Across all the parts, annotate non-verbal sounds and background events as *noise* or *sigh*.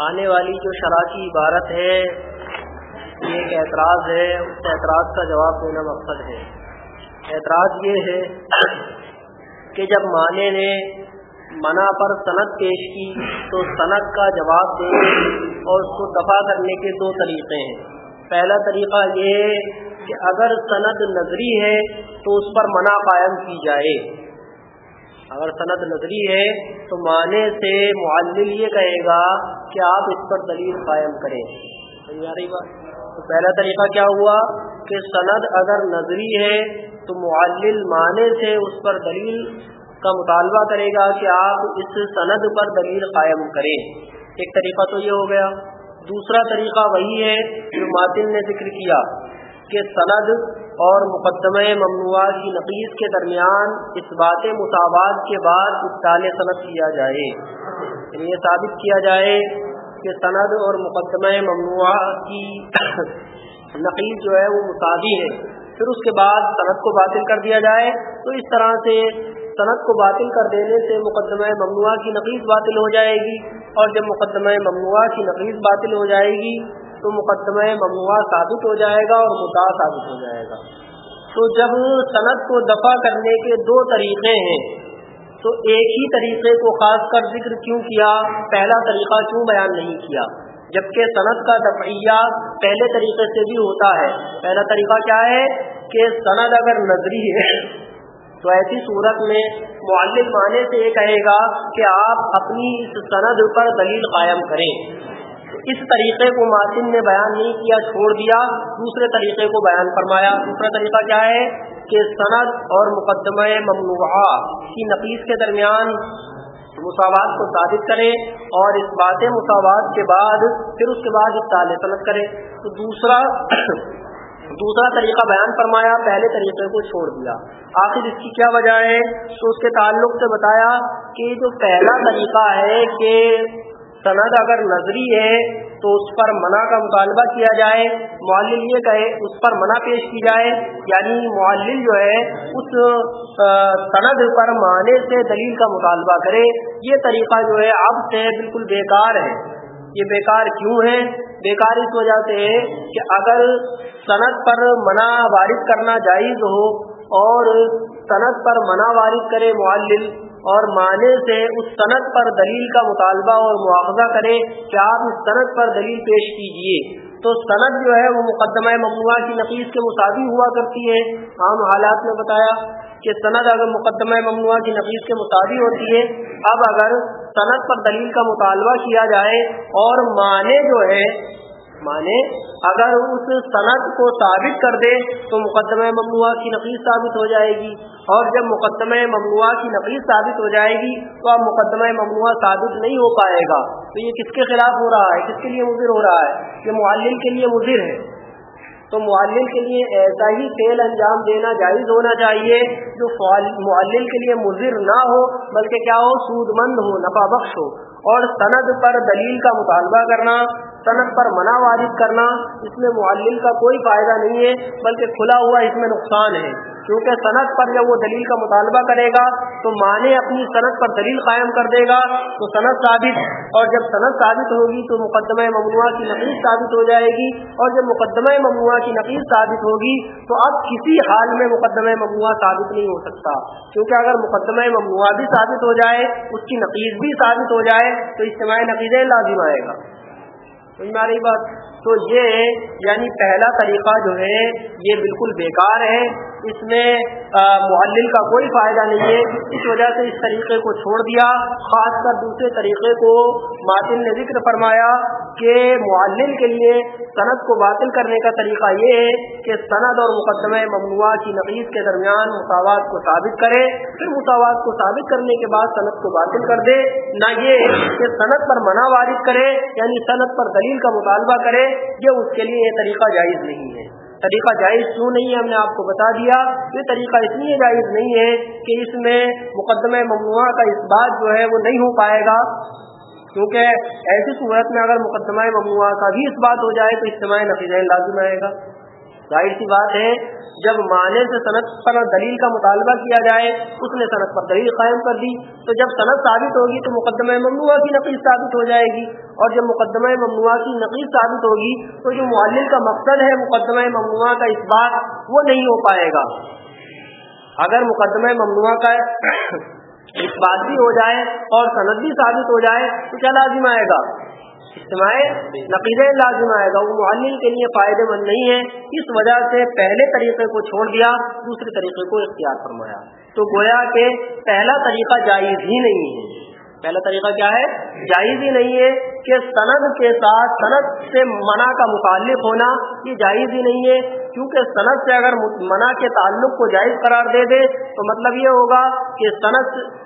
آنے والی جو شرح کی عبارت ہے، یہ ایک اعتراض ہے، اس اعتراض کا جواب دینا مقصد ہے۔ اعتراض یہ ہے کہ جب مانے نے منع پر صنعت پیش کی، تو صنعت کا جواب دے اور اس کو دفاع کرنے کے دو طریقے ہیں۔ پہلا طریقہ یہ ہے کہ اگر صنعت نظری ہے، تو اس پر منع قائم کی جائے۔ اگر صنعت نظری ہے تو معنی سے معلل یہ کہے گا کہ آپ اس پر دلیل قائم کریں۔ بات؟ تو پہلا طریقہ کیا ہوا کہ سند اگر نظری ہے تو معلل معنی سے اس پر دلیل کا مطالبہ کرے گا کہ آپ اس سند پر دلیل قائم کریں۔ ایک طریقہ تو یہ ہو گیا۔ دوسرا طریقہ وہی ہے جو ماتن نے ذکر کیا کہ سند اور مقدمہ ممنوع کی نقیز کے درمیان اس بات مساوات کے بعد ابتال صنعت کیا جائے۔ یعنی یہ ثابت کیا جائے کہ سند اور مقدمہ ممنوع کی *coughs* نقیز جو ہے وہ مساوی ہے پھر اس کے بعد صنعت کو باطل کر دیا جائے۔ تو اس طرح سے صنعت کو باطل کر دینے سے مقدمہ ممنوع کی نقیز باطل ہو جائے گی۔ اور جب مقدمہ ممنوع کی نقیز باطل ہو جائے گی تو مقدمہ ممنوع ثابت ہو جائے گا اور مدعا ثابت ہو جائے گا۔ تو جب صنعت کو دفع کرنے کے دو طریقے ہیں، تو ایک ہی طریقے کو خاص کر ذکر کیوں کیا؟ پہلا طریقہ کیوں بیان نہیں کیا؟ جبکہ صنعت کا دفعیہ پہلے طریقے سے بھی ہوتا ہے۔ پہلا طریقہ کیا ہے؟ کہ صنعت اگر نظری ہے، تو ایسی صورت میں معلم معنی سے یہ کہے گا کہ آپ اپنی اس سند پر دلیل قائم کریں۔ اس طریقے کو ماسن نے بیان نہیں کیا، چھوڑ دیا، دوسرے طریقے کو بیان فرمایا۔ دوسرا طریقہ کیا ہے؟ کہ سند اور مقدمہ ممنوع کی نفیس کے درمیان مساوات کو ثابت کرے اور اس بات مساوات کے بعد پھر اس کے بعد تال صنعت کرے۔ تو دوسرا *coughs* دوسرا طریقہ بیان فرمایا، پہلے طریقے کو چھوڑ دیا۔ آخر اس کی کیا وجہ ہے؟ تو اس کے تعلق سے بتایا کہ جو پہلا طریقہ ہے کہ سند اگر نظری ہے تو اس پر منع کا مطالبہ کیا جائے، معلل یہ کہے اس پر منع پیش کی جائے یعنی معلل جو ہے اس سند پر معنی سے دلیل کا مطالبہ کرے۔ یہ طریقہ جو ہے اب سے بالکل بیکار ہے۔ یہ بیکار کیوں ہے؟ بیکار اس وجہ سے ہے کہ اگر صنعت پر منع وارد کرنا جائز ہو اور صنعت پر منع وارد کرے معلل اور معنی سے اس صنعت پر دلیل کا مطالبہ اور مواخذہ کرے کہ آپ اس صنعت پر دلیل پیش کیجیے۔ تو صنعت جو ہے وہ مقدمہ ممنوع کی نفیس کے مساوی ہوا کرتی ہے۔ عام حالات میں بتایا کہ صنعت اگر مقدمہ ممنوع کی نفیس کے مساوی ہوتی ہے، اب اگر صنعت پر دلیل کا مطالبہ کیا جائے اور معنی جو ہے مانے، اگر اس صنعت کو ثابت کر دے تو مقدمہ ممنوع کی نفیس ثابت ہو جائے گی۔ اور جب مقدمہ ممنوع کی نفیس ثابت ہو جائے گی تو اب مقدمہ ممنوع ثابت نہیں ہو پائے گا۔ تو یہ کس کے خلاف ہو رہا ہے؟ کس کے لیے مضر ہو رہا ہے؟ یہ معلل کے لیے مضر ہے۔ تو معلل کے لیے ایسا ہی فیل انجام دینا جائز ہونا چاہیے جو معلل کے لیے مضر نہ ہو، بلکہ کیا ہو؟ سود مند ہو، نفع بخش ہو۔ اور سند پر دلیل کا مطالبہ کرنا صنعت پر منع وارد کرنا، اس میں معلل کا کوئی فائدہ نہیں ہے، بلکہ کھلا ہوا اس میں نقصان ہے۔ کیونکہ صنعت پر جب وہ دلیل کا مطالبہ کرے گا، تو معنی اپنی صنعت پر دلیل قائم کر دے گا، تو صنعت ثابت، اور جب صنعت ثابت ہوگی، تو مقدمہ ممنوع کی نقیز ثابت ہو جائے گی، اور جب مقدمہ ممنوع کی نقیز ثابت ہوگی، تو اب کسی حال میں مقدمہ ممنوع ثابت نہیں ہو سکتا۔ کیونکہ اگر مقدمہ ممنوع بھی ثابت ہو جائے، اس کی نقیز بھی ثابت ہو جائے، تو اجتماعی نقیزیں لازم آئے گا۔ رہی بات؟ تو یہ یعنی پہلا طریقہ جو ہے، یہ بالکل بیکار ہے۔ اس میں معلل کا کوئی فائدہ نہیں ہے۔ اس وجہ سے اس طریقے کو چھوڑ دیا۔ خاص کر دوسرے طریقے کو ماتن نے ذکر فرمایا کہ معلل کے لیے صنعت کو باطل کرنے کا طریقہ یہ ہے کہ صنعت اور مقدمہ ممنوع کی نقیز کے درمیان مساوات کو ثابت کرے۔ پھر مساوات کو ثابت کرنے کے بعد صنعت کو باطل کر دے۔ نہ یہ کہ صنعت پر منع وارد کرے یعنی صنعت پر دلیل کا مطالبہ کرے۔ یہ اس کے لیے یہ طریقہ جائز نہیں ہے۔ طریقہ جائز کیوں نہیں ہے؟ ہم نے آپ کو بتا دیا۔ یہ طریقہ اس لیے جائز نہیں ہے کہ اس میں مقدمہ ممنوعہ کا اس بات جو ہے وہ نہیں ہو پائے گا۔ کیونکہ ایسی صورت میں اگر مقدمہ ممنوعہ کا بھی اس بات ہو جائے تو اجتماعی نفیز لازم آئے گا۔ ظاہر سی بات ہے، جب معنی سے صنعت پر دلیل کا مطالبہ کیا جائے، اس نے صنعت پر دلیل قائم کر دی۔ تو جب صنعت ثابت ہوگی تو مقدمہ ممنوع کی نقیز ثابت ہو جائے گی۔ اور جب مقدمہ ممنوع کی نقیز ثابت ہوگی تو جو معلل کا مقصد ہے مقدمہ ممنوع کا اس بات وہ نہیں ہو پائے گا۔ اگر مقدمہ ممنوع کا *coughs* اس بات بھی ہو جائے اور صنعت بھی ثابت ہو جائے تو کیا لازم آئے گا؟ اجتماع نقید لازم آئے گا، وہ معلم کے لیے فائدے مند نہیں ہے اس وجہ سے پہلے طریقے کو چھوڑ دیا، دوسرے طریقے کو اختیار فرمایا۔ تو گویا کہ پہلا طریقہ جائز ہی نہیں ہے۔ پہلا طریقہ کیا ہے؟ جائز ہی نہیں ہے کہ سند کے ساتھ، سند سے منع کا متعلق ہونا، یہ جائز ہی نہیں ہے۔ کیونکہ سند سے اگر منع کے تعلق کو جائز قرار دے دے، تو مطلب یہ ہوگا کہ سند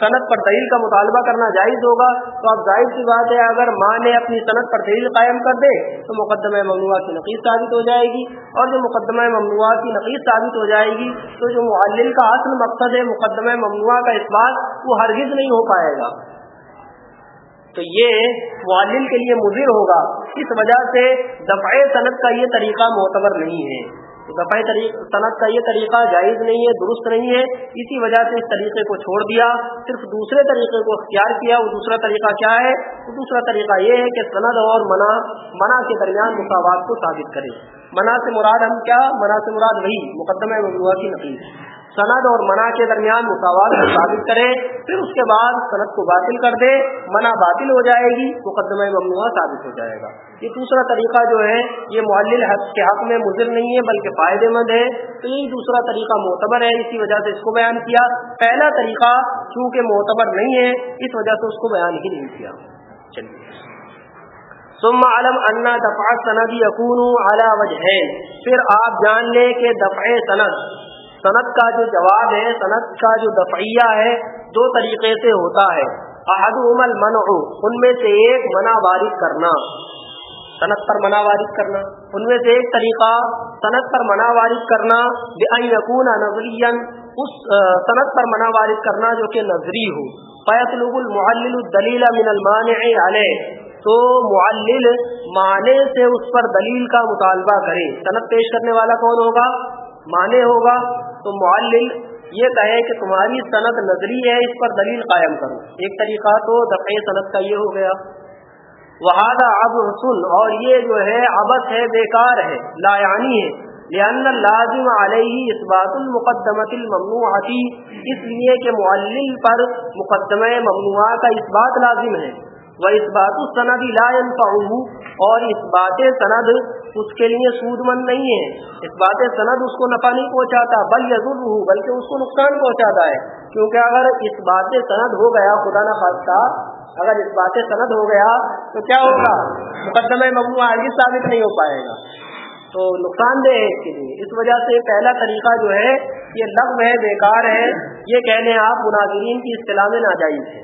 صنعت پر دلیل کا مطالبہ کرنا جائز ہوگا، تو اب ظاہر سی بات ہے، اگر ماں نے اپنی صنعت پر دلیل قائم کر دے، تو مقدمہ ممنوع کی نقیز ثابت ہو جائے گی، اور جو مقدمہ ممنوع کی نقیز ثابت ہو جائے گی، تو جو معلل کا اصل مقصد ہے مقدمہ ممنوع کا اس بات وہ ہرگز نہیں ہو پائے گا۔ تو یہ معلل کے لیے مضر ہوگا، اس وجہ سے دفاع صنعت کا یہ طریقہ معتبر نہیں ہے۔ دفاعی صنعت کا یہ طریقہ جائز نہیں ہے، درست نہیں ہے، اسی وجہ سے اس طریقے کو چھوڑ دیا، صرف دوسرے طریقے کو اختیار کیا، وہ دوسرا طریقہ کیا ہے؟ وہ دوسرا طریقہ یہ ہے کہ صنعت اور منع منع کے درمیان مساوات کو ثابت کرے۔ منع سے مراد ہم کیا؟ منع سے مراد وہی، مقدمہ ممنوع کی نقیز سند اور منع کے درمیان مساوات کو ثابت کرے، پھر اس کے بعد سند کو باطل کر دے، منع باطل ہو جائے گی، مقدمہ ممنوع ثابت ہو جائے گا۔ یہ دوسرا طریقہ جو ہے، یہ معلل حق کے حق میں مضر نہیں ہے، بلکہ فائدے مند ہے۔ تو یہی دوسرا طریقہ معتبر ہے، اسی وجہ سے اس کو بیان کیا۔ پہلا طریقہ، چونکہ معتبر نہیں ہے، اس وجہ سے اس کو بیان ہی نہیں کیا۔ چلیے۔ ثم علم انا دفاع سند یقون اعلیٰ وجہ پھر آپ جان لیں کہ دفع سند صنعت کا جو جواب ہے صنعت کا جو دفعیہ ہے، دو طریقے سے ہوتا ہے۔ احد عمل ان میں سے ایک منع وارد کرنا۔ صنعت پر منع وارد کرنا۔ ان میں سے ایک طریقہ صنعت پر منع وارد کرنا بے یقون نظری اس صنعت پر منع وارد کرنا جو کہ نظری ہو۔ فیطلب المعلل الدلیل من المانع علیہ تو معلل معنی سے اس پر دلیل کا مطالبہ کرے صنعت پیش کرنے والا کون ہوگا؟ معنی ہوگا تو معلل یہ کہے کہ تمہاری صنعت نظری ہے، اس پر دلیل قائم کرو۔ ایک طریقہ تو دفع صنعت کا یہ ہو گیا۔ وہادہ اب سن اور یہ جو ہے ابس ہے، بیکار ہے لایانی ہے۔ لأن لازم علیہ اس بات المقدمت الممنوعتی اس لیے کہ معلل پر مقدمہ ممنوع کا اس بات لازم ہے۔ وہ اس بات السند لا ينفعه، اور اس بات سند اس کے لیے سود مند نہیں ہے۔ اس بات سند اس کو نفع نہیں پہنچاتا، بل یزر بلکہ اس کو نقصان پہنچاتا ہے۔ کیونکہ اگر اس بات سند ہو گیا، خدا نہ خاصہ اگر اس بات سند ہو گیا، تو کیا ہوگا؟ مقدمہ ممنوع آگے ثابت نہیں ہو پائے گا۔ تو نقصان دہ ہے اس کے لیے۔ اس وجہ سے پہلا طریقہ جو ہے، یہ لغو ہے، بیکار ہے۔ یہ کہنے آپ مناظرین کی اصطلاح میں ناجائز ہے۔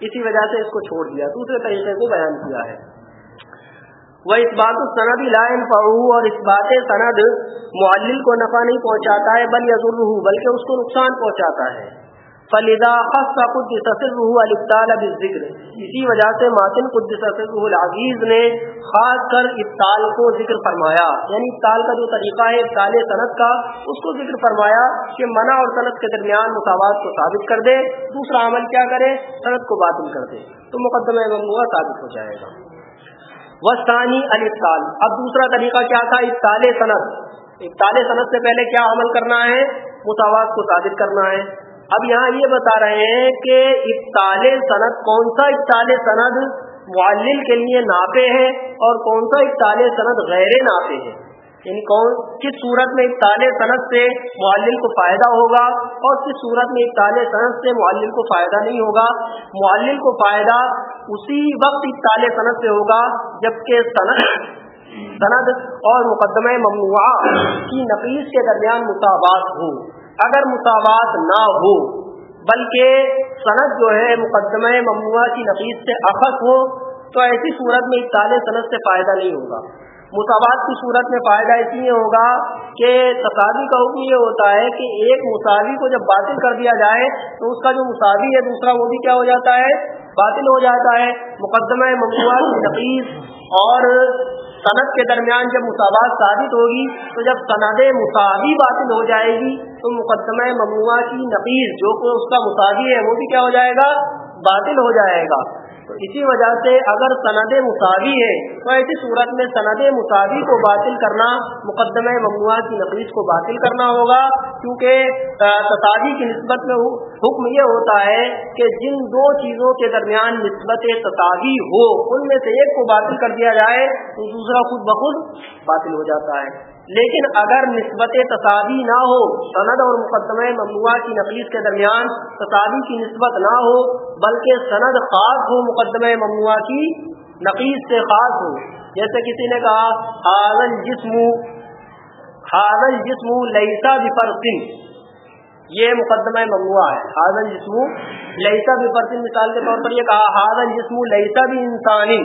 اسی وجہ سے اس کو چھوڑ دیا۔ دوسرے طریقے کو بیان کیا ہے۔ وہ اس بات سند لائن پڑھو اور اس بات سند معلل کو نفع نہیں پہنچاتا ہے، بل یزر بلکہ اس کو نقصان پہنچاتا ہے۔ فلیدا خص قدس الابطال بالذکر اسی وجہ سے ماتن قدس العزیز نے خاص کر ابتال کو ذکر فرمایا۔ یعنی ابتال کا جو طریقہ ہے ابتال صنعت کا، اس کو ذکر فرمایا کہ منع اور صنعت کے درمیان مساوات کو ثابت کر دے۔ دوسرا عمل کیا کرے؟ صنعت کو باطل کر دے۔ تو مقدمہ ممنوع ثابت ہو جائے گا۔ وسطانی الفطال اب دوسرا طریقہ کیا تھا؟ ابتال صنعت ابتال صنعت سے پہلے کیا عمل کرنا ہے؟ مساوات کو ثابت کرنا ہے۔ اب یہاں یہ بتا رہے ہیں کہ ابتال صنعت کون سا ابتال صنعت معلل کے لیے ناپے ہے اور کون سا ابتال صنعت غیر ناپے ہے؟ یعنی کون؟ کس صورت میں ابتال صنعت سے معلل کو فائدہ ہوگا اور کس صورت میں ابتال صنعت سے معلل کو فائدہ نہیں ہوگا؟ معلل کو فائدہ اسی وقت ابتال صنعت سے ہوگا جبکہ صنعت سند اور مقدمہ ممنوع کی نفیس کے درمیان مساوات ہو۔ اگر مساوات نہ ہو، بلکہ صنعت جو ہے مقدمہ ممنوع کی نفیس سے اخذ ہو، تو ایسی صورت میں ابتال صنعت سے فائدہ نہیں ہوگا۔ مساوات کی صورت میں فائدہ اس لیے ہوگا کہ تصادی کا حکم یہ ہوتا ہے کہ ایک مساوی کو جب باطل کر دیا جائے تو اس کا جو مساوی ہے دوسرا وہ بھی کیا ہو جاتا ہے؟ باطل ہو جاتا ہے۔ مقدمہ ممنوع کی نقیز اور صنعت کے درمیان جب مساوات ثابت ہوگی تو جب سند مساوی باطل ہو جائے گی تو مقدمہ ممنوع کی نقیز جو کہ اس کا مساوی ہے وہ بھی کیا ہو جائے گا؟ باطل ہو جائے گا۔ اسی وجہ سے اگر سند مساوی ہے، تو ایسی صورت میں سند مساوی کو باطل کرنا، مقدمہ ممنوع کی نقیز کو باطل کرنا ہوگا۔ کیونکہ تصادی کی نسبت میں حکم یہ ہوتا ہے کہ جن دو چیزوں کے درمیان نسبت تصادی ہو، ان میں سے ایک کو باطل کر دیا جائے، تو دوسرا خود بخود باطل ہو جاتا ہے۔ لیکن اگر نسبت تصادی نہ ہو، سند اور مقدمہ ممنوع کی نقلیس کے درمیان تصادی کی نسبت نہ ہو، بلکہ سند خاص ہو، مقدمہ ممنوع کی نقیز سے خاص ہو۔ جیسے کسی نے کہا حاضل جسم حاضل جسم لئیسا بفرسن یہ مقدمہ ممنوع ہے۔ حاضل جسم لئیسا بفرسن مثال کے طور پر یہ کہا حاضل جسم لئیسا بھی انسانی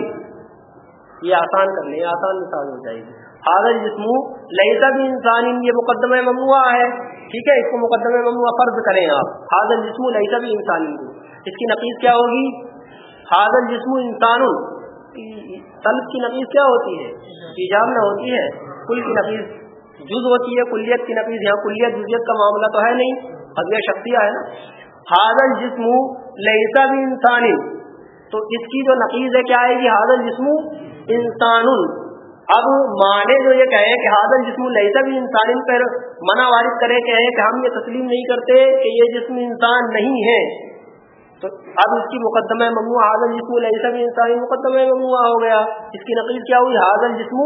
یہ آسان کر لیں آسان مثال ہو جائے گی۔ حاضر جسم لہذا بھی انسانی یہ مقدمہ ممنوع ہے۔ ٹھیک ہے، اس کو مقدمہ ممنوع فرض کریں آپ۔ حاضر جسم لہذا بھی انسانی اس کی نقیز کیا ہوگی؟ حاضر جسم انسان۔ طلب کی نقیز کیا ہوتی ہے؟ ایجاب نہ ہوتی ہے۔ کل کی نقیز جز ہوتی ہے، کلیت کی نقیز، یہاں کلیت، جزیت کا معاملہ تو ہے نہیں۔ حضر شخصیہ ہے نا۔ حاضر جسم لہذا بھی انسانی تو اس کی جو نقیز ہے، کیا آئے گی؟ حاضر جسم انسان۔ اب مانے جو یہ کہیں کہ حاضر جسم لہسا بھی انسان پر منع وارد کرے کہ ہم یہ تسلیم نہیں کرتے کہ یہ جسم انسان نہیں ہے۔ تو اب اس کی مقدمہ ممنوع حاضر جسم لہسا بھی انسانی مقدمہ ممنوع ہو گیا۔ اس کی نقل کیا ہوئی؟ حاضر جسم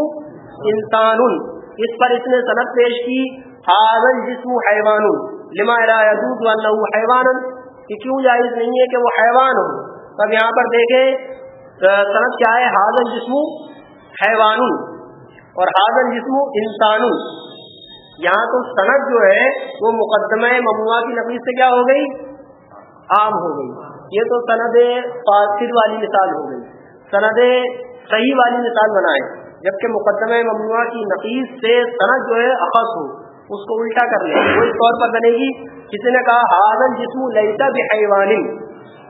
انسان۔ اس پر اس نے صنعت پیش کی حاضر جسم حیوان۔ لما حیوان، کہ کیوں جائز نہیں ہے کہ وہ حیوان ہو؟ تب یہاں پر دیکھیں، صنعت کیا ہے؟ حاضر جسم حیوان اور حاضر جسم انسان یہاں تو صنعت جو ہے وہ مقدمہ ممنوع کی نقل سے کیا ہو گئی؟ عام ہو گئی۔ یہ تو سند فاصر والی مثال ہو گئی۔ سند صحیح والی مثال بنائے۔ جبکہ مقدمہ ممنوع کی نقیز سے صنعت جو ہے اخذ ہو۔ اس کو الٹا کر لیں وہ اس طور پر بنے گی۔ کسی نے کہا؟ حاضر جسم لئیتا بحیوان۔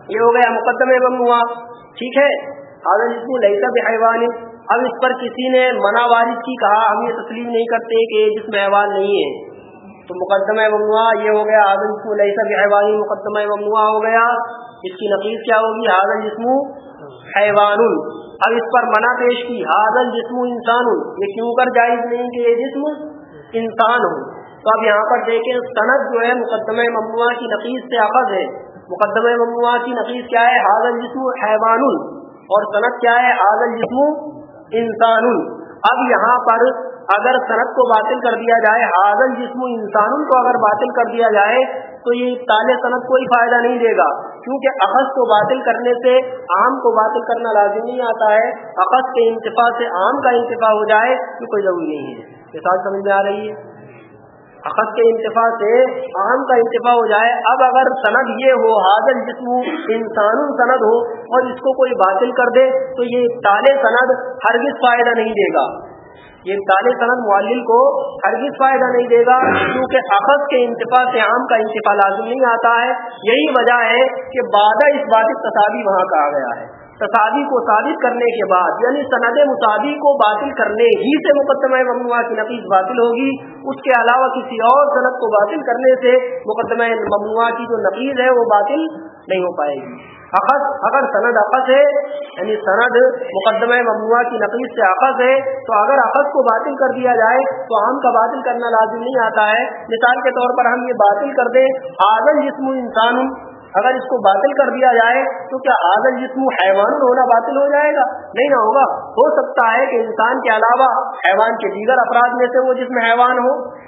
یہ ہو گیا مقدمہ ممنوع ٹھیک ہے۔ حاضر جسم لئیتا بحیوان۔ اب اس پر کسی نے منع وارث کی کہا، ہم یہ تسلیم نہیں کرتے کہ جس میں احوال نہیں ہے۔ تو مقدمہ ممنوع یہ ہو گیا آدم کو لئیسا بھی حیوانی مقدمہ ممنوع ہو گیا۔ اس کی نقیز کیا ہوگی؟ حاضر جسم حیوان۔ اب اس پر منع پیش کی حاضر جسم انسان۔ یہ کیوں کر جائز نہیں کہ یہ جسم انسان ہو؟ تو اب یہاں پر دیکھیں صنعت جو ہے مقدمہ ممنوع کی نقیز سے آفز ہے۔ مقدمہ ممنوع کی نقیز کیا ہے؟ حاضر جسم حیوان۔ اور صنعت کیا ہے؟ حاضر جسم انسان اب یہاں پر اگر صنعت کو باطل کر دیا جائے، حاضر جسم انسان کو اگر باطل کر دیا جائے، تو یہ تال صنعت کوئی فائدہ نہیں دے گا۔ کیونکہ اخذ کو باطل کرنے سے عام کو باطل کرنا لازم نہیں آتا ہے۔ اخذ کے انتفاع سے عام کا انتفاع ہو جائے تو کوئی ضروری نہیں ہے۔ یہ ساتھ سمجھ میں آ رہی ہے؟ اخذ کے انتفاع سے عام کا انتفاع ہو جائے۔ اب اگر سند یہ ہو، حاضر جسم انسان سند ہو اور اس کو کوئی باطل کر دے، تو یہ تال سند ہرگز فائدہ نہیں دے گا۔ یہ تال سند معلل کو ہرگز فائدہ نہیں دے گا، کیونکہ اخذ کے انتفاع سے عام کا انتفاع لازم نہیں آتا ہے۔ یہی وجہ ہے کہ بادہ اس بات تصابی وہاں کہا گیا ہے۔ تصادی کو ثابت کرنے کے بعد یعنی سند مصادی کو باطل کرنے ہی سے مقدمہ ممنوع کی نفیس باطل ہوگی، اس کے علاوہ کسی اور صنعت کو باطل کرنے سے مقدمہ ممنوع کی جو نفیس ہے وہ باطل نہیں ہو پائے گی۔ اخذ، اگر سند اخذ ہے یعنی سند مقدمہ ممنوع کی نفیس سے اخذ ہے، تو اگر اخذ کو باطل کر دیا جائے، تو ہم کا باطل کرنا لازم نہیں آتا ہے۔ مثال کے طور پر ہم یہ باطل کر دیں، آدم جسم انسان اگر اس کو باطل کر دیا جائے تو کیا آدل جسم حیوان ہونا باطل ہو جائے گا؟ نہیں نہ ہوگا۔ ہو سکتا ہے کہ انسان کے علاوہ حیوان کے دیگر افراد میں سے وہ جسم حیوان ہو۔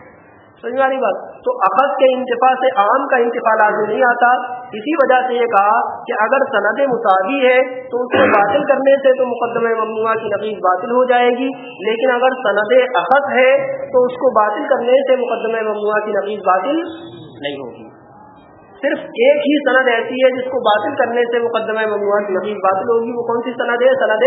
سمجھ والی بات؟ تو اخذ کے انتفاع سے عام کا انتفاع لازم نہیں آتا۔ اسی وجہ سے یہ کہا کہ اگر صنعت مساوی ہے تو اس کو باطل کرنے سے تو مقدمہ ممنوع کی نقیز باطل ہو جائے گی۔ لیکن اگر صنعت اخذ ہے تو اس کو باطل کرنے سے مقدمہ ممنوع کی نقیز باطل نہیں ہوگی۔ صرف ایک ہی سند ایسی ہے جس کو باطل کرنے سے مقدمہ ممنوع کی باطل ہوگی، وہ کون سی سند ہے؟ سند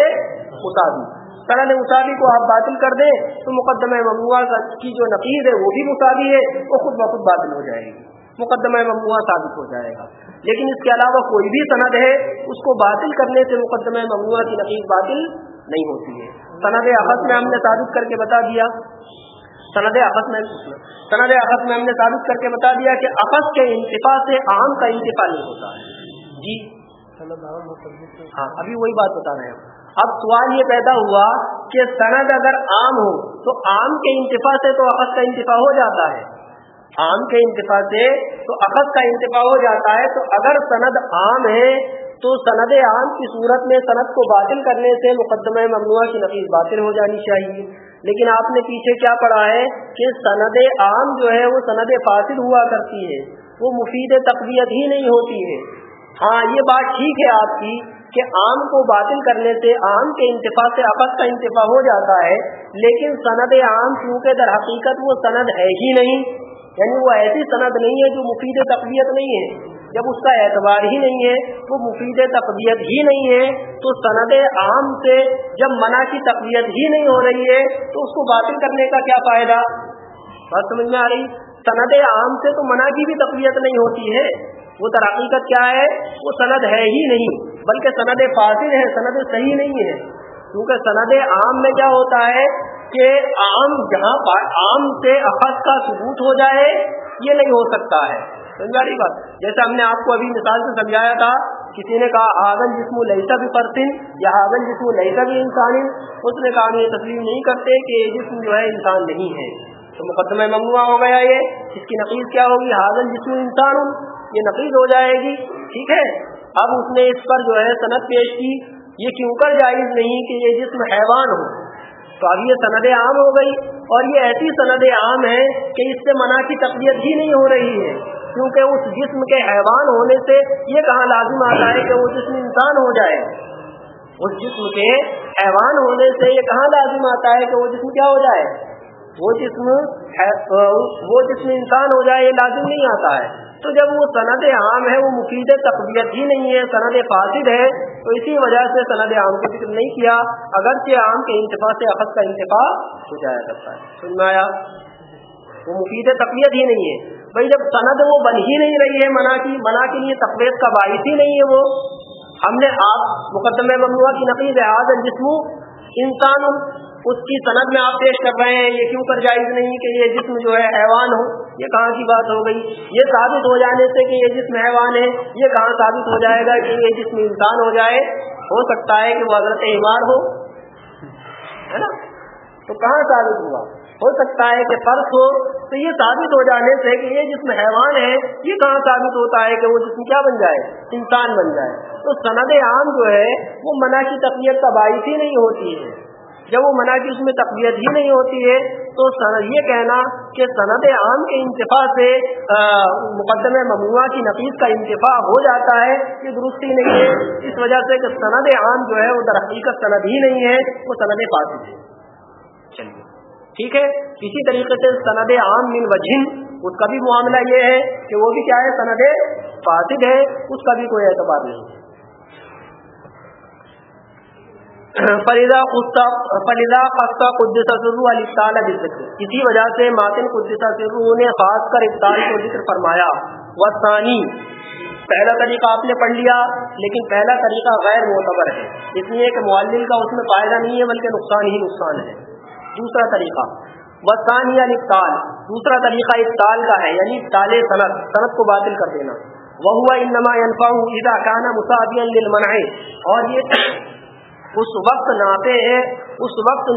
مساوی سند مساوی کو آپ باطل کر دیں تو مقدمہ ممنوع کی جو نقیز ہے وہ بھی مساوی ہے، وہ خود بخود باطل ہو جائے گی۔ مقدمہ ممنوع ثابت ہو جائے گا۔ لیکن اس کے علاوہ کوئی بھی سند ہے، اس کو باطل کرنے سے مقدمہ ممنوع کی نقیز باطل نہیں ہوتی ہے۔ سند احد میں ہم نے ثابت کر کے بتا دیا۔ سند احد میں سند احد میں ہم نے ثابت کر کے بتا دیا کہ احد کے انتفاع سے عام کا انتفاع نہیں ہوتا۔ ہے جی ہاں ابھی وہی بات بتا رہے ہیں۔ اب سوال یہ پیدا ہوا کہ سند اگر عام ہو تو عام کے انتفاع سے تو احد کا انتفاع ہو جاتا ہے۔ عام کے انتفاع سے تو احد کا انتفاع ہو جاتا ہے۔ تو اگر سند عام ہے تو سند عام کی صورت میں سند کو باطل کرنے سے مقدمہ ممنوع کی نفیس باطل ہو جانی چاہیے۔ لیکن آپ نے پیچھے کیا پڑھا ہے کہ سند عام جو ہے وہ سند فاصل ہوا کرتی ہے، وہ مفید تقویت ہی نہیں ہوتی ہے۔ ہاں یہ بات ٹھیک ہے آپ کی کہ عام کو باطل کرنے سے، عام کے انتفاع سے افق کا انتفاع ہو جاتا ہے، لیکن سند عام کیونکہ در حقیقت وہ سند ہے ہی نہیں۔ یعنی وہ ایسی سند نہیں ہے جو مفید تقویت نہیں ہے۔ جب اس کا اعتبار ہی نہیں ہے وہ مفید تقویت ہی نہیں ہے، تو سند عام سے جب منع کی تقویت ہی نہیں ہو رہی ہے، تو اس کو باطل کرنے کا کیا فائدہ؟ بات سمجھ میں آ رہی؟ سند عام سے تو منع کی بھی تقویت نہیں ہوتی ہے۔ وہ حقیقت کیا ہے؟ وہ سند ہے ہی نہیں، بلکہ سند فاصل ہے، سند صحیح نہیں ہے۔ کیونکہ سند عام میں کیا ہوتا ہے کہ عام جہاں عام سے اخذ کا ثبوت ہو جائے، یہ نہیں ہو سکتا ہے۔ سمجھا رہی بات۔ جیسے ہم نے آپ کو ابھی مثال سے سمجھایا تھا، کسی نے کہا آگن جسم لہسا بھی پرسن یا آگن جسم لہسا بھی انسان اس نے کہا، ہم یہ تسلیم نہیں کرتے کہ یہ جسم جو ہے انسان نہیں ہے۔ تو مقدمہ ممنوع ہو گیا یہ۔ اس کی نقیز کیا ہوگی؟ حاضل جسم انسان یہ نقیز ہو جائے گی۔ ٹھیک ہے؟ اب اس نے اس پر جو ہے صنعت پیش کی۔ یہ کیوں کر جائز نہیں کہ یہ جسم حیوان ہو؟ تو اب یہ سند عام ہو گئی۔ اور یہ ایسی سند عام ہے کہ اس سے منع کی تقویت ہی نہیں ہو رہی ہے۔ کیونکہ اس جسم کے حیوان ہونے سے یہ کہاں لازم آتا ہے کہ وہ جسم انسان ہو جائے؟ اس جسم کے حیوان ہونے سے یہ کہاں لازم آتا ہے کہ وہ جسم کیا ہو جائے؟ وہ جسم وہ جسم انسان ہو جائے، یہ لازم نہیں آتا ہے۔ تو جب وہ سند عام ہے، وہ مفید تقویت ہی نہیں ہے، سند فاسد ہے، تو اسی وجہ سے سند عام کا ذکر نہیں کیا، اگرچہ عام کے انتفاع سے اخذ کا انتفاع ہو جایا کرتا ہے۔ سن میں آیا وہ مفید تقویت ہی نہیں ہے۔ بھائی جب سند وہ بن ہی نہیں رہی ہے منا کی، منا کے لیے تقویت کا باعث ہی نہیں ہے وہ۔ ہم نے آپ مقدمہ ممنوع کی نقیز ہے جسم، انسان اس کی صنعت میں آپ پیش کر رہے ہیں، یہ کیوں کر جائز نہیں کہ یہ جسم جو ہے حیوان ہو؟ یہ کہاں کی بات ہو گئی؟ یہ ثابت ہو جانے سے کہ یہ جسم حیوان ہے، یہ کہاں ثابت ہو جائے گا کہ یہ جسم انسان ہو جائے؟ ہو سکتا ہے کہ وہ حضرت ایمار ہو۔ ہے نا؟ تو کہاں ثابت ہوا؟ ہو سکتا ہے کہ فرق ہو تو یہ ثابت ہو جانے سے کہ یہ جسم حیوان ہے، یہ کہاں ثابت ہوتا ہے کہ وہ جسم کیا بن جائے؟ انسان بن جائے۔ تو سند عام جو ہے، وہ منع کی تقویت کا باعث ہی نہیں ہوتی ہے۔ جب وہ منع کی اس میں تقویت ہی نہیں ہوتی ہے، تو یہ کہنا کہ سند عام کے انتفاع سے مقدمہ ممنوع کی نفیس کا انتفاع ہو جاتا ہے، یہ درستی نہیں ہے۔ اس وجہ سے کہ سند عام جو ہے، وہ در حقیقت سند ہی نہیں ہے، وہ سند فاسد ہے۔ چلیے۔ ٹھیک ہے؟ اسی طریقے سے سند عام من وجہ اس کا بھی معاملہ یہ ہے کہ وہ بھی کیا ہے؟ سند فاسد ہے، اس کا بھی کوئی اعتبار نہیں۔ ہے فریضہ فریضہ خستہ قدسہ سرو علی تعالیٰ ذکر اسی وجہ سے ماتن قدسہ سرو نے خاص کر ابتال کو ذکر فرمایا۔ وسانی پہلا طریقہ آپ نے پڑھ لیا، لیکن پہلا طریقہ غیر معتبر ہے۔ اس لیے کہ معلل کا اس میں فائدہ نہیں ہے، بلکہ نقصان ہی نقصان ہے۔ دوسرا طریقہ۔ وسانی علی تال دوسرا طریقہ ابتال کا ہے یعنی تال صنعت صنعت کو باطل کر دینا۔ وہ ہوا انما انفا اذا کانا مساویا للمنع۔ اور یہ اس وقت ناپے ہے، اس وقت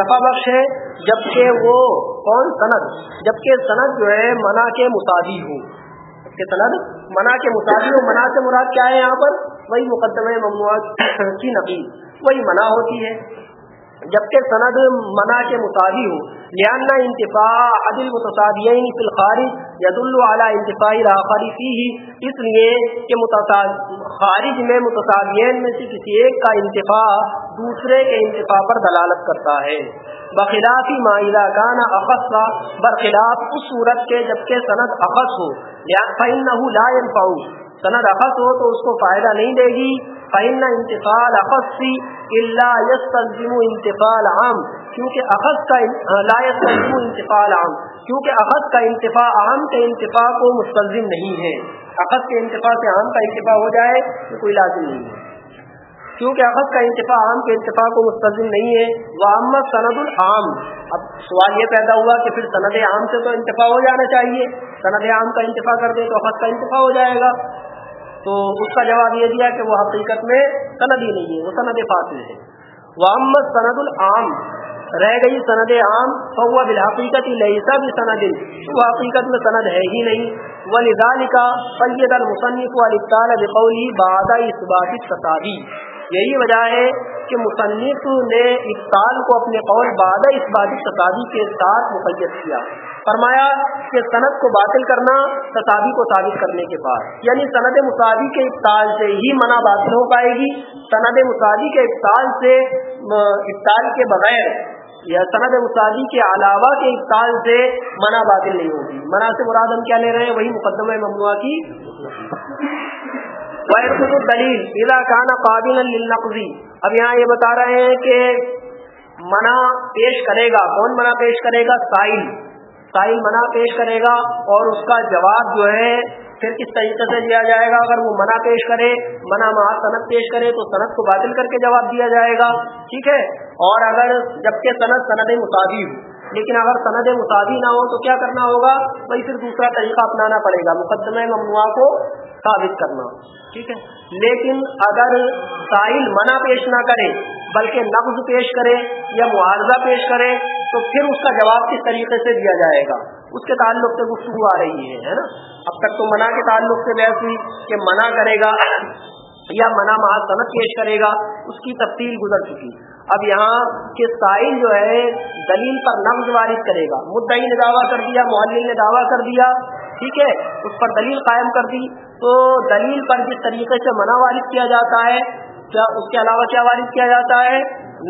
نفع بخش ہے، جبکہ وہ کون؟ سند جبکہ سند جو ہے منا کے مساوی ہو۔ کہ سند منا کے مساوی ہو منا سے مراد کیا ہے یہاں پر؟ وہی مقدمہ ممنوعات کی نقی وہی منع ہوتی ہے۔ جبکہ سند منع کے مساوی ہو لہٰذا انتفاع عدل متصادین فی الخارج ید اللہ انتفاعی راخاری فی ہی اس لیے کہ خارج میں متصادین میں سے کسی ایک کا انتفاع دوسرے کے انتفاع پر دلالت کرتا ہے۔ بخلافی معاہدہ گانا اخص کا برخلاف اس صورت کے جبکہ سند اخص ہو لا ينفع سند اخص ہو تو اس کو فائدہ نہیں دے گی۔ فائن انتقال اخصی اللہ یس تنظیم انتقال عام۔ کیونکہ اخذ کا لا تنظیم انتقال عام۔ کیونکہ اخذ کا انتفاع عام کے انتفاع کو مستلزم نہیں ہے۔ اخذ کے انتفاع سے عام کا انتفاع ہو جائے تو کوئی لازم نہیں ہے۔ کیونکہ اخذ کا انتفاع عام کے انتفاع کو مستظم نہیں ہے۔ وہ امت سند العام۔ اب سوال یہ پیدا ہوا کہ پھر سند عام سے تو انتفاع ہو جانا چاہیے۔ سند عام کا انتفاع کر دے تو اخذ کا انتفاع ہو جائے گا۔ تو اس کا جواب یہ دیا کہ وہ حقیقت میں سند ہی نہیں ہے، وہ سند فاصل ہے۔ وہ سند العام، رہ گئی سند عام فوا بالحقیقت ہی لہسا بھی سند وہ حقیقت میں سند ہے ہی نہیں۔ وہ نظال کا سید المصنف والابطال بقولی بادہ اس بات تصادی یہی وجہ ہے کہ مصنف نے ابطال کو اپنے قول بادہ اس بات تصادی کے ساتھ مقید کیا۔ فرمایا کہ صنعت کو باطل کرنا تصادی کو ثابت کرنے کے بعد۔ یعنی سند مساوی کے ابتال سے ہی منع باطل ہو پائے گی۔ سند مساوی کے ابتال سے ابتال کے بغیر یا سند مساجی کے علاوہ کے ابتال سے منع باطل نہیں ہوگی۔ منع سے مراد ہم کیا لے رہے ہیں؟ وہی مقدمہ ممنوع کی۔ دلیل ادا کانا قابل النقضی اب یہاں یہ بتا رہے ہیں کہ منع پیش کرے گا۔ کون منع پیش کرے گا؟ سائل۔ سائل منع پیش کرے گا اور اس کا جواب جو ہے پھر کس طریقے سے دیا جائے گا؟ اگر وہ منع پیش کرے، منع مہا صنعت پیش کرے، تو صنعت کو باطل کر کے جواب دیا جائے گا۔ ٹھیک ہے؟ اور اگر جبکہ صنعت سند مساوی ہو، لیکن اگر سند مساوی نہ ہو تو کیا کرنا ہوگا؟ وہی پھر دوسرا طریقہ اپنانا پڑے گا۔ مقدمہ ممنوع کو ثابت کرنا۔ ٹھیک ہے؟ لیکن اگر ساحل منع پیش نہ کرے، بلکہ نقض پیش کرے یا معاوضہ پیش کرے، تو پھر اس کا جواب کس طریقے سے دیا جائے گا؟ اس کے تعلق سے گفتگو آ رہی ہے نا؟ اب تک تو منع کے تعلق سے بحث ہوئی کہ منع کرے گا یا منع محض صنعت پیش کرے گا، اس کی تفصیل گزر چکی۔ اب یہاں کے سائل جو ہے، دلیل پر نفز وارد کرے گا۔ مدعی نے دعویٰ کر دیا، معلل نے دعویٰ کر دیا، ٹھیک ہے؟ اس پر دلیل قائم کر دی۔ تو دلیل پر جس طریقے سے منع وارد کیا جاتا ہے، کیا اس کے علاوہ کیا وارد کیا جاتا ہے؟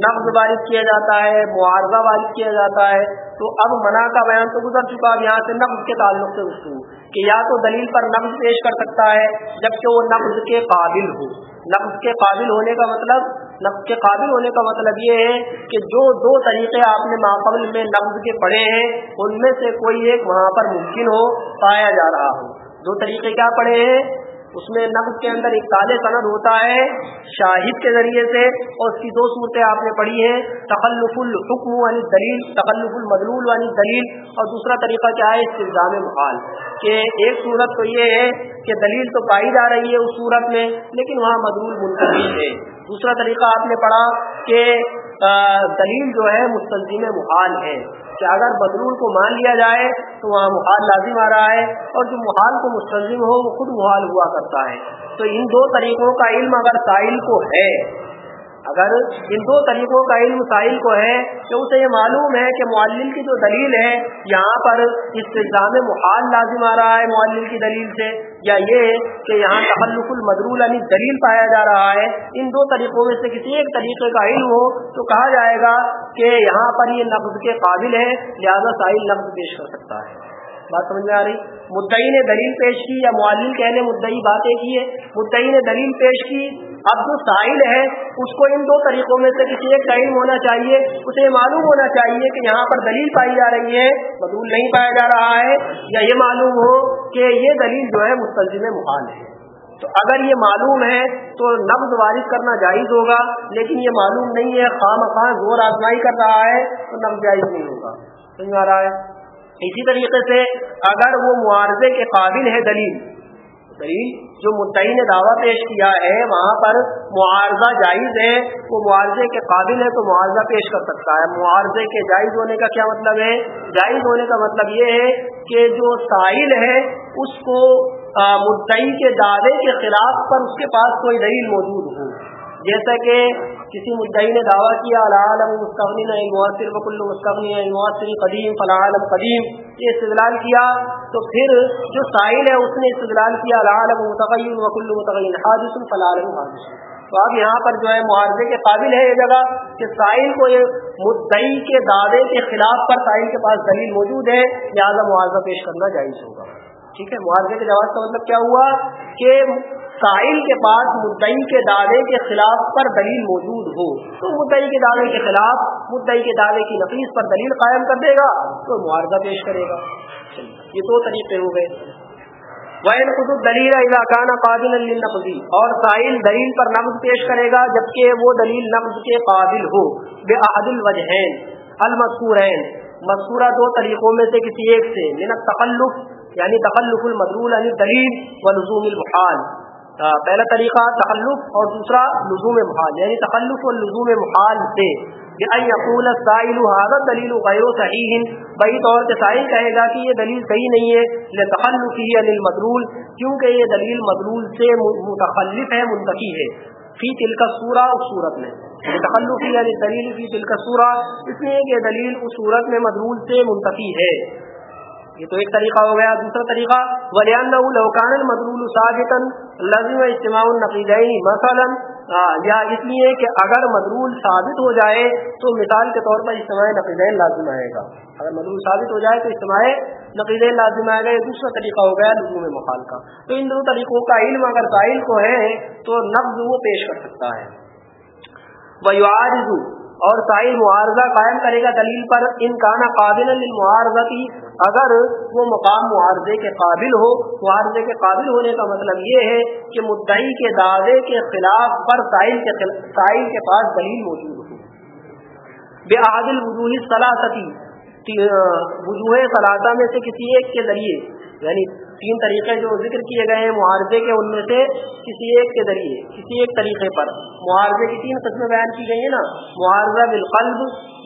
نفز وارد کیا جاتا ہے معاوضہ وارد کیا جاتا ہے۔ تو اب منع کا بیان تو گزر چکا، اب یہاں سے نفز کے تعلق سے اس کہ یا تو دلیل پر نفز پیش کر سکتا ہے، جبکہ وہ نفز کے قابل ہو۔ نفز کے قابل ہونے کا مطلب نفز کے قابل ہونے کا مطلب یہ ہے کہ جو دو طریقے آپ نے ماقبل میں نفز کے پڑھے ہیں، ان میں سے کوئی ایک وہاں پر ممکن ہو، پایا جا رہا ہو۔ دو طریقے کیا پڑھے ہیں؟ اس میں نقد کے اندر ایک تال سند ہوتا ہے، شاہد کے ذریعے سے، اور اس کی دو صورتیں آپ نے پڑھی ہیں، تخلف الحکم والی دلیل تخلف المدلول والی دلیل اور دوسرا طریقہ کیا ہے؟ استظام محال، کہ ایک صورت تو یہ ہے کہ دلیل تو پائی جا رہی ہے اس صورت میں، لیکن وہاں مدلول منتظم ہے۔ دوسرا طریقہ آپ نے پڑھا کہ دلیل جو ہے مستنظم محال ہے کہ اگر بدرول کو مان لیا جائے تو وہاں محال لازم آ رہا ہے اور جو محال کو مستلزم ہو، وہ خود محال ہوا کرتا ہے۔ تو ان دو طریقوں کا علم اگر سائل کو ہے اگر ان دو طریقوں کا علم سائل کو ہے تو اسے یہ معلوم ہے کہ معلل کی جو دلیل ہے، یہاں پر استظام محال لازم آ رہا ہے معلل کی دلیل سے، یا یہ کہ یہاں تخلق المدرول علی دلیل پایا جا رہا ہے۔ ان دو طریقوں میں سے کسی ایک طریقے کا علم ہو تو کہا جائے گا کہ یہاں پر یہ نفز کے قابل ہے، لہذا سائل نفز پیش کر سکتا ہے۔ بات سمجھ میں آ رہی؟ مدعی نے دلیل پیش کی یا معلل کہنے مدعی باتیں کی ہے؟ مدعی نے دلیل پیش کی، اب جو ساحل ہے، اس کو ان دو طریقوں میں سے کسی ایک علم ہونا چاہیے، اسے معلوم ہونا چاہیے کہ یہاں پر دلیل پائی جا رہی ہے مدول نہیں پایا جا رہا ہے، یا یہ معلوم ہو کہ یہ دلیل جو ہے مستلزم محال ہے۔ تو اگر یہ معلوم ہے، تو نبز وارث کرنا جائز ہوگا، لیکن یہ معلوم نہیں ہے خام خواہ زور آزمائی کر رہا ہے، تو نبز جائز نہیں ہوگا۔ سمجھ آ رہا ہے؟ اسی طریقے سے اگر وہ معارضے کے قابل ہے دلیل دلیل جو مدعی نے دعویٰ پیش کیا ہے، وہاں پر معارضہ جائز ہے، وہ معارضے کے قابل ہے تو معارضہ پیش کر سکتا ہے۔ معارضے کے جائز ہونے کا کیا مطلب ہے؟ جائز ہونے کا مطلب یہ ہے کہ جو ساحل ہے، اس کو مدعی کے دعوے کے خلاف پر اس کے پاس کوئی دلیل موجود ہو جیسا کہ کسی مدعی نے دعویٰ کیا العالم مستغنی مؤثر بک المستغنی مؤثر قدیم فلاں قدیم، یہ استدلال کیا، تو پھر جو سائل ہے اس نے استدلال کیا العالم متغین وکل متغین حادث فلاں حادث۔ تو اب یہاں پر جو ہے معاوضے کے قابل ہے یہ جگہ کہ سائل کو یہ مدعی کے دعوے کے خلاف پر سائل کے پاس دلیل موجود ہے، لہٰذا معاوضہ پیش کرنا جائز ہوگا۔ ٹھیک ہے معاوضے کے جواب کا مطلب کیا ہوا کہ سائل کے پاس مدعی کے دعوے کے خلاف پر دلیل موجود ہو، تو مدعی کے دعوے کے خلاف مدعی کے دعوے کی نفیس پر دلیل قائم کر دے گا، تو معاوضہ پیش کرے گا۔ یہ دو طریقے ہو گئے۔ وین خود دلیل اضاکانہ قابل النفی اور سائل دلیل پر نفز پیش کرے گا، جبکہ وہ دلیل نفز کے قابل ہو۔ بے عدل وجہین المذکورین مذکورہ دو طریقوں میں سے کسی ایک سے۔ من تخلف یعنی تخلف المدرول علی دلیل و لزوم المحال۔ پہلا طریقہ تخلف اور دوسرا لزوم محال یعنی تخلف و لزوم محال سے دلیل غیر صحیح، بھائی طور سے سائل کہے گا کہ یہ دلیل صحیح نہیں ہے تخلف ہی انل مدرول کیونکہ یہ دلیل مدرول سے متخلف ہے، منتقی ہے۔ فی تل کا سورا اس صورت میں۔ یعنی تخلف ہی یعنی دلیل فی تل کا سورا اس لیے کہ دلیل اس صورت میں مدرول سے منتقی ہے۔ یہ تو ایک طریقہ ہو گیا۔ دوسرا طریقہ ولیان لوکان ثابتا لازم اجتماع النقیدین مثلا۔ یا اس لیے کہ اگر مدرول ثابت ہو جائے تو مثال کے طور پر اجتماع نقیدین لازم آئے گا۔ اگر مدرول ثابت ہو جائے تو اجتماع نقیدین لازم آئے گا۔ یہ دوسرا طریقہ ہو گیا لزوم مخال کا۔ تو ان دو طریقوں کا علم اگر ساحل کو ہے تو نفز وہ پیش کر سکتا ہے۔ اور ساحل معارضہ قائم کرے گا دلیل پر، ان کا نا قابل معارضہ کی اگر وہ مقام معارضے کے قابل ہو۔ معارضے کے قابل ہونے کا مطلب یہ ہے کہ مدعی کے دعوے کے خلاف پر ساحل کے ساحل کے پاس دلیل موجود ہو۔ بے عادل وجوہ صلاحتی وجوہ صلاحہ میں سے کسی ایک کے ذریعے یعنی تین طریقے جو ذکر کیے گئے ہیں، معارضے کے ان میں سے کسی ایک کے ذریعے، کسی ایک طریقے پر۔ معارضے کی تین قسمیں بیان کی گئی ہیں نا۔ معارضہ بالقلب،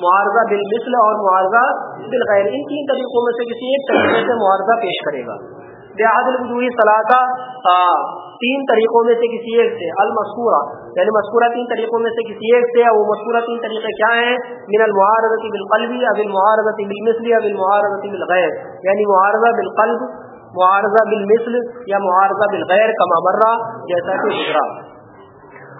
معارضہ بالمثل اور معارضہ بالغیر۔ ان تین طریقوں میں سے کسی ایک طریقے سے معارضہ پیش کرے گا۔ دیہات الوجوہی صلاحہ تین طریقوں میں سے کسی ایک سے۔ المسکورہ یعنی مسکورہ تین طریقوں میں سے کسی ایک سے وہ مسکورہ تین طریقے کیا ہیں؟ من المعارضی بالقلبی اب المعارضی بالمثلی اب المعارضی بالغیر۔ یعنی معارضہ بالقلب معارضہ بالمثل یا معارضہ بالغیر کا مرہ جیسا کہ گزرا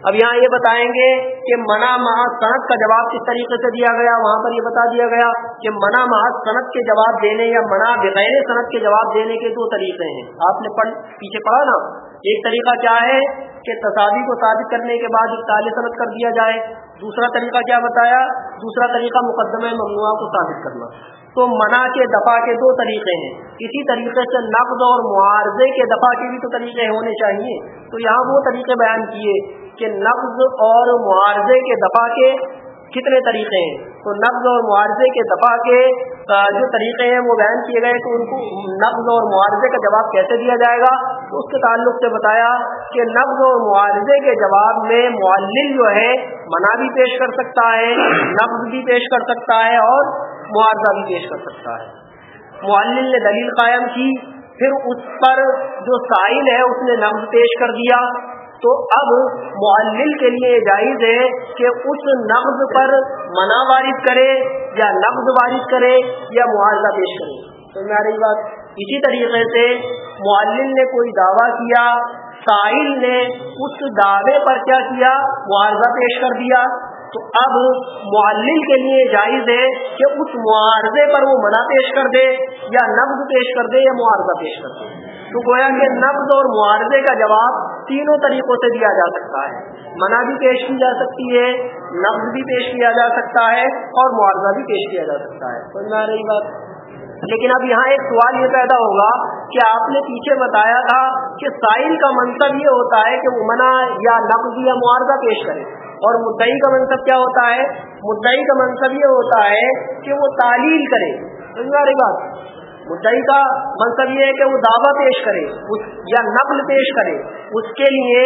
اب یہاں یہ بتائیں گے کہ منا محض صنعت کا جواب کس طریقے سے دیا گیا؟ وہاں پر یہ بتا دیا گیا کہ منا محض صنعت کے جواب دینے یا منا بغیر صنعت کے جواب دینے کے دو طریقے ہیں۔ آپ نے پڑھ پیچھے پڑھا نا؟ ایک طریقہ کیا ہے کہ تصادی کو ثابت کرنے کے بعد اقتالی صنعت کر دیا جائے۔ دوسرا طریقہ کیا بتایا؟ دوسرا طریقہ مقدمہ ممنوع کو ثابت کرنا۔ تو منع کے دفاع کے دو طریقے ہیں۔ اسی طریقے سے نقد اور معارضے کے دفاع کے بھی تو طریقے ہونے چاہیے۔ تو یہاں وہ طریقے بیان کیے کہ نقض اور معارضے کے دفاع کے کتنے طریقے ہیں؟ تو نقض اور معارضے کے دفاع کے جو طریقے ہیں وہ بیان کیے گئے تو ان کو نقض اور معارضے کا جواب کیسے دیا جائے گا؟ تو اس کے تعلق سے بتایا کہ نقض اور معارضے کے جواب میں معلل جو ہے منع بھی پیش کر سکتا ہے، نقض بھی پیش کر سکتا ہے اور معارضہ بھی پیش کر سکتا ہے۔ معلل نے دلیل قائم کی، پھر اس پر جو سائل ہے اس نے نقض پیش کر دیا۔ تو اب معلل کے لیے جائز ہے کہ اس نقض پر منع وارد کرے یا نقض وارد کرے یا معاوضہ پیش کرے۔ تو میں رہی بات اسی طریقے سے معلل نے کوئی دعویٰ کیا ساحل نے اس دعوے پر کیا کیا، معاوضہ پیش کر دیا۔ تو اب معلل کے لیے جائز ہے کہ اس معارضے پر وہ منع پیش کر دے یا نقض پیش کر دے یا معاوضہ پیش کر دے۔ تو گویا کہ نقد اور معارضے کا جواب تینوں طریقوں سے دیا جا سکتا ہے۔ منع بھی پیش کی جا سکتی ہے نقد بھی پیش کیا جا سکتا ہے اور معارضہ بھی پیش کیا جا سکتا ہے۔ سمجھ آ رہی بات؟ لیکن اب یہاں ایک سوال یہ پیدا ہوگا کہ آپ نے پیچھے بتایا تھا کہ سائل کا منصب یہ ہوتا ہے کہ وہ منع یا نقد یا معارضہ پیش کرے۔ اور مدعی کا منصب کیا ہوتا ہے؟ مدعی کا منصب یہ ہوتا ہے کہ وہ تعلیل کرے۔ سمجھ آ رہی بات؟ مدعی کا منصب یہ ہے کہ وہ دعویٰ پیش کرے یا نقل پیش کرے۔ اس کے لیے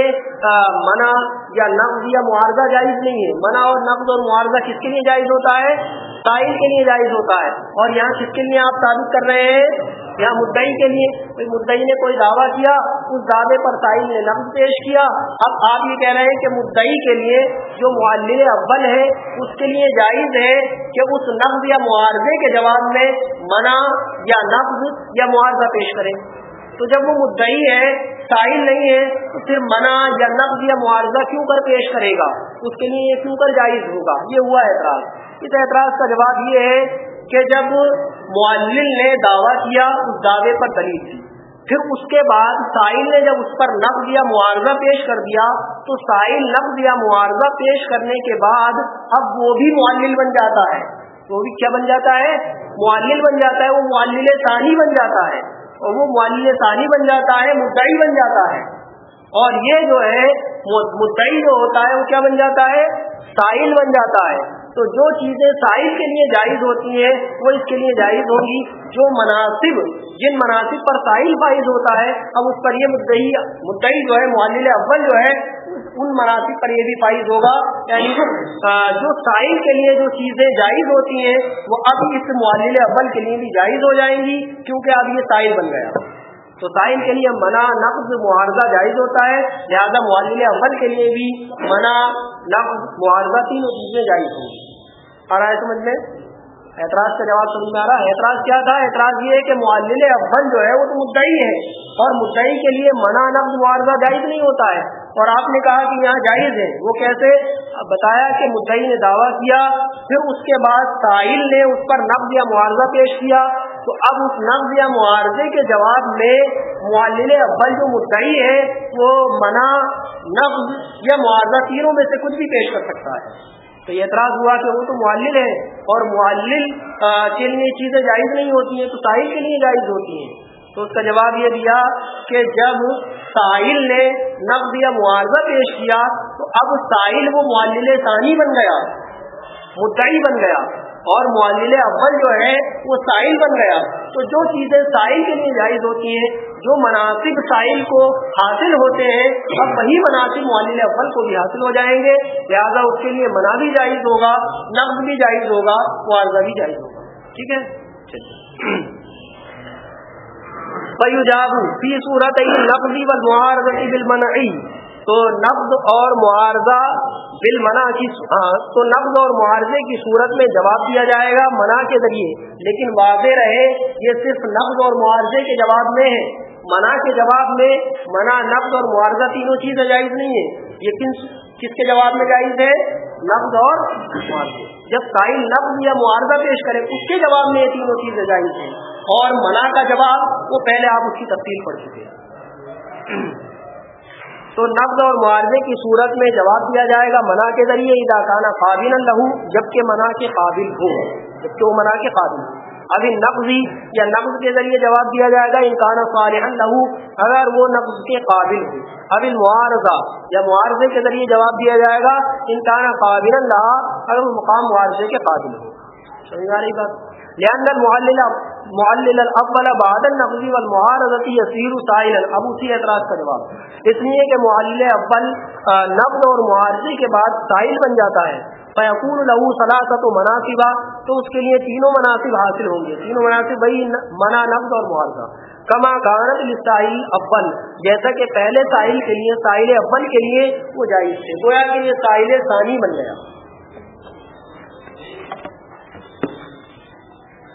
منع یا نقد یا معارضہ جائز نہیں ہے۔ منع اور نقد اور معارضہ کس کے لیے جائز ہوتا ہے؟ سائل کے لیے جائز ہوتا ہے۔ اور یہاں کس کے لیے آپ ثابت کر رہے ہیں؟ یہاں مدعی کے لیے کوئی مدعی نے کوئی دعویٰ کیا، اس دعوے پر سائل نے نقد پیش کیا۔ اب آپ یہ کہہ رہے ہیں کہ مدعی کے لیے جو معلل اول ہے، اس کے لیے جائز ہے کہ اس نقد یا معارضے کے جواب میں منع یا نقد یا معارضہ پیش کرے۔ تو جب وہ مدعی ہے ساحل نہیں ہے، تو پھر منع یا نقد یا معارضہ کیوں کر پیش کرے گا؟ اس کے لیے یہ کیوں کر جائز ہوگا؟ یہ ہوا اعتراض۔ اس اعتراض کا جواب یہ ہے کہ جب معلل نے دعویٰ کیا، اس دعوے پر دلیل تھی۔ پھر اس کے بعد ساحل نے جب اس پر نقد یا معارضہ پیش کر دیا، تو ساحل نقد یا معارضہ پیش کرنے کے بعد اب وہ بھی معلل بن جاتا ہے۔ وہ بھی کیا بن جاتا ہے؟ معلل بن جاتا ہے، وہ معلل ثانی بن جاتا ہے۔ اور وہ معلل ثانی بن جاتا ہے، مدعی بن جاتا ہے۔ اور یہ جو ہے مدعی جو ہوتا ہے، وہ کیا بن جاتا ہے؟ سائل بن جاتا ہے۔ تو جو چیزیں سائل کے لیے جائز ہوتی ہیں، وہ اس کے لیے جائز ہوگی جو مناسب، جن مناسب پر سائل فائز ہوتا ہے، اب اس پر یہ مدعی مدعی جو ہے، معلل اول جو ہے، ان مناسب پر یہ بھی فائز ہوگا۔ یعنی جو سائل کے لیے جو چیزیں جائز ہوتی ہیں، وہ اب اس معلل اول کے لیے بھی جائز ہو جائیں گی، کیونکہ اب یہ سائل بن گیا۔ تو سائن کے لیے منع نقض معارضہ جائز ہوتا ہے، لہذا معالل اول کے لیے بھی منع نقض معارضہ تینوں چیزیں جائز ہوں۔ گی آ رہا ہے سمجھ میں؟ اعتراض کا جواب سمجھ میں آ رہا ہے۔ اعتراض کیا تھا؟ اعتراض یہ ہے کہ معلل اول جو ہے وہ تو مدعی ہے، اور مدعی کے لیے منع نقض معارضہ جائز نہیں ہوتا ہے۔ اور آپ نے کہا کہ یہاں جائز ہے۔ وہ کیسے؟ بتایا کہ مدعی نے دعویٰ کیا، پھر اس کے بعد ساحل نے اس پر نقض یا معارضہ پیش کیا۔ تو اب اس نقض یا معارضے کے جواب میں معلل اول جو مدعی ہے، وہ منع، نقض یا معارضہ تینوں میں سے کچھ بھی پیش کر سکتا ہے۔ تو یہ اعتراض ہوا کہ وہ تو معلل ہے اور معلل کے لیے چیزیں جائز نہیں ہوتی ہیں، تو ساحل کے لیے جائز ہوتی ہیں۔ تو اس کا جواب یہ دیا کہ جب ساحل نے نقد یا معاوضہ پیش کیا تو اب ساحل وہ معلل ثانی بن گیا، مدعی بن گیا اور معلل اول جو ہے وہ ساحل بن گیا۔ تو جو چیزیں ساحل کے لیے جائز ہوتی ہیں، جو مناسب ساحل کو حاصل ہوتے ہیں اب وہی مناسب معلل اول کو بھی حاصل ہو جائیں گے۔ لہٰذا اس کے لیے منع بھی جائز ہوگا، نقد بھی جائز ہوگا معاوضہ بھی جائز ہوگا۔ ٹھیک ہے؟ فی صورت و معارضی بالمنعی تو نقد اور معارضہ بالمنا کی ہاں تو نقد اور معارضے کی صورت میں جواب دیا جائے گا منع کے ذریعے، لیکن واضح رہے یہ صرف نقد اور معارضے کے جواب میں ہے۔ منع کے جواب میں منع، نقد اور معارضہ تینوں چیزیں جائز نہیں ہے یہ کن کس کے جواب میں جائز ہے؟ نقد اور معارضے جب سائل نقد یا معارضہ پیش کرے، اس کے جواب میں یہ تینوں چیزیں جائز ہیں۔ اور منع کا جواب، وہ پہلے آپ اس کی تفصیل پڑھ چکے ہیں۔ تو نقد اور معاوضے کی صورت میں جواب دیا جائے گا منع کے ذریعے اداکانہ قابل لہو، جبکہ منع کے قابل ہو۔ جبکہ وہ منع کے قابل ہو۔ ابھی نقضی یا نقض کے ذریعے جواب دیا جائے گا انکانہ صالح لہو، اگر وہ نقض کے قابل ہو۔ ابھی معارضہ یا معارضے کے ذریعے جواب دیا جائے گا انکانہ قابل اللہ اگر وہ مقام معارضے کے قابل ہو۔ سمجھ آ رہی بات؟ لأن المعلل معلل الاول بعد النقض والمعارضه يصير سائلا اب اسی اعتراض کا جواب۔ اس لیے کہ معلل اول نقض اور معارضے کے بعد سائل بن جاتا ہے۔ فیقول له و مناسبہ تو اس کے لیے تینوں مناسب حاصل ہوں گے۔ تینوں مناسب بھائی منا نقض اور معاوضہ کما کانت لسائل اول جیسا کہ پہلے ساحل کے لیے ساحل اول کے لیے وہ جائز تھے۔ گویا کہ یہ ساحل ثانی بن گیا۔